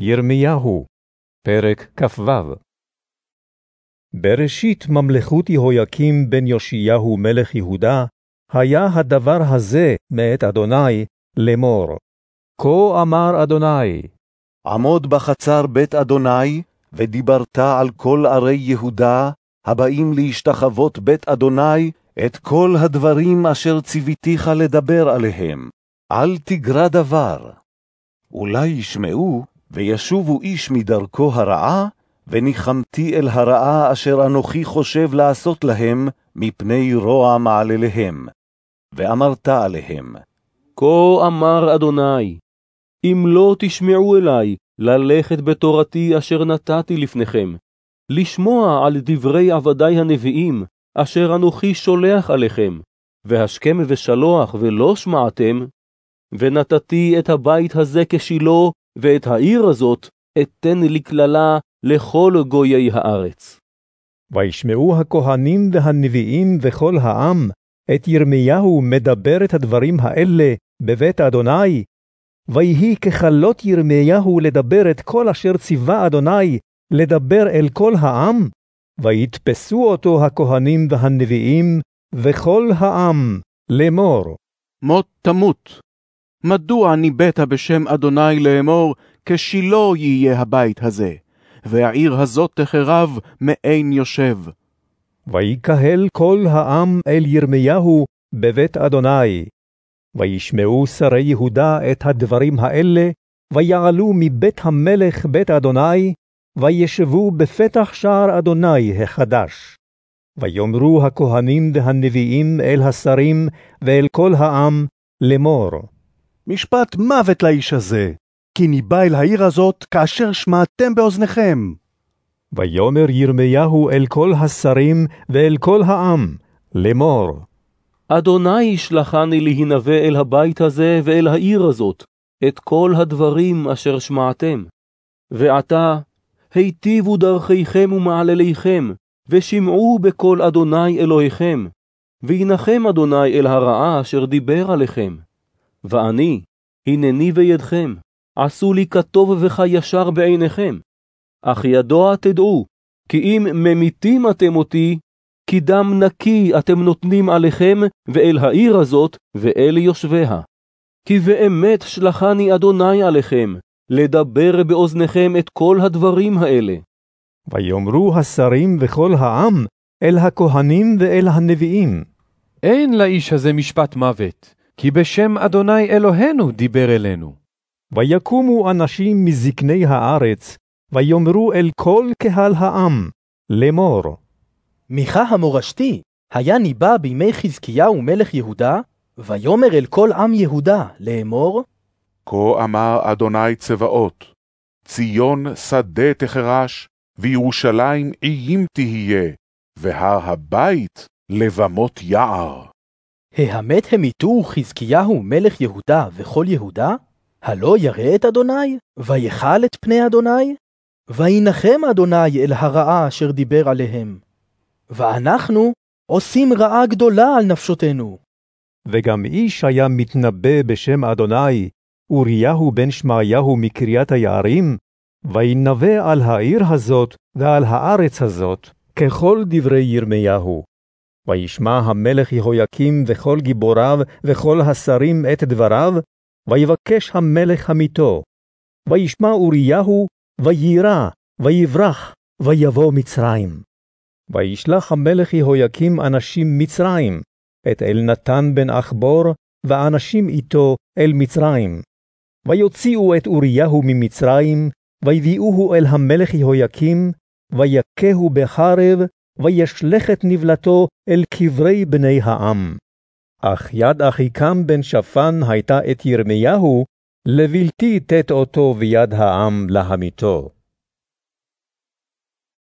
ירמיהו, פרק כ"ו בראשית ממלכות יהויקים בן יאשיהו מלך יהודה, היה הדבר הזה מאת אדוני לאמור. כה אמר אדוני, עמוד בחצר בית אדוני, ודיברת על כל ערי יהודה, הבאים להשתחוות בית אדוני, את כל הדברים אשר ציוויתיך לדבר עליהם. אל תגרע דבר. אולי ישמעו, וישובו איש מדרכו הרעה, וניחמתי אל הרעה אשר אנוכי חושב לעשות להם, מפני רוע מעלליהם. ואמרת עליהם, כה אמר אדוני, אם לא תשמעו אלי, ללכת בתורתי אשר נתתי לפניכם, לשמוע על דברי עבדי הנביאים, אשר אנוכי שולח עליכם, והשכם ושלוח ולא שמעתם, ונתתי את הבית הזה כשילו, ואת העיר הזאת אתן לקללה לכל גויי הארץ. וישמעו הכהנים והנביאים וכל העם את ירמיהו מדבר את הדברים האלה בבית אדוני, ויהי ככלות ירמיהו לאמור את כל אשר ציווה אדוני לדבר אל כל העם, ויתפסו אותו הכהנים והנביאים וכל העם לאמור. מות תמות. מדוע ניבאת בשם אדוני לאמור, כשילו יהיה הבית הזה, והעיר הזאת תחרב מאין יושב. ויקהל כל העם אל ירמיהו בבית אדוני. וישמעו שרי יהודה את הדברים האלה, ויעלו מבית המלך בית אדוני, וישבו בפתח שער אדוני החדש. ויאמרו הכהנים והנביאים אל השרים ואל כל העם לאמור. משפט מוות לאיש הזה, כי ניבא אל העיר הזאת כאשר שמעתם באוזניכם. ויאמר ירמיהו אל כל השרים ואל כל העם לאמור. אדוני שלחני להנבא אל הבית הזה ואל העיר הזאת, את כל הדברים אשר שמעתם. ועתה, היטיבו דרכיכם ומעלליכם, ושמעו בקול אדוני אלוהיכם, וינחם אדוני אל הרעה אשר דיבר עליכם. ואני, הנני בידכם, עשו לי כטוב וכישר בעיניכם. אך ידוע תדעו, כי אם ממיתים אתם אותי, כי דם נקי אתם נותנים עליכם ואל העיר הזאת ואל יושביה. כי באמת שלחני אדוני עליכם, לדבר באוזניכם את כל הדברים האלה. ויאמרו השרים וכל העם אל הכהנים ואל הנביאים. אין לאיש הזה משפט מוות, כי בשם אדוני אלוהינו דיבר אלינו. ויקומו אנשים מזקני הארץ, ויאמרו אל כל קהל העם, לאמור. מיכה המורשתי היה ניבא בימי חזקיהו מלך יהודה, ויאמר אל כל עם יהודה לאמור, כה אמר אדוני צבאות, ציון שדה תחרש, וירושלים איים תהיה, והר הבית לבמות יער. ההמת המיתו חזקיהו מלך יהודה וכל יהודה? הלא ירא את אדוני, ויכל את פני אדוני? וינחם אדוני אל הרעה אשר דיבר עליהם. ואנחנו עושים רעה גדולה על נפשותנו. וגם איש היה מתנבא בשם אדוני, אוריהו בן שמעיהו מקריית היערים, וינבא על העיר הזאת ועל הארץ הזאת, ככל דברי ירמיהו. וישמע המלך יהויקים וכל גיבוריו וכל השרים את דבריו, ויבקש המלך המיתו. וישמע אוריהו, ויירא, ויברח, ויבוא מצרים. וישלח המלך יהויקים אנשים מצרים, את אלנתן בן אחבור, ואנשים איתו אל מצרים. ויוציאו את אוריהו ממצרים, ויביאוהו אל המלך יהויקים, ויכהו בחרב, וישלך את נבלתו אל קברי בני העם. אך יד אחיקם בן שפן הייתה את ירמיהו, לבלתי תת אותו ביד העם להמיתו.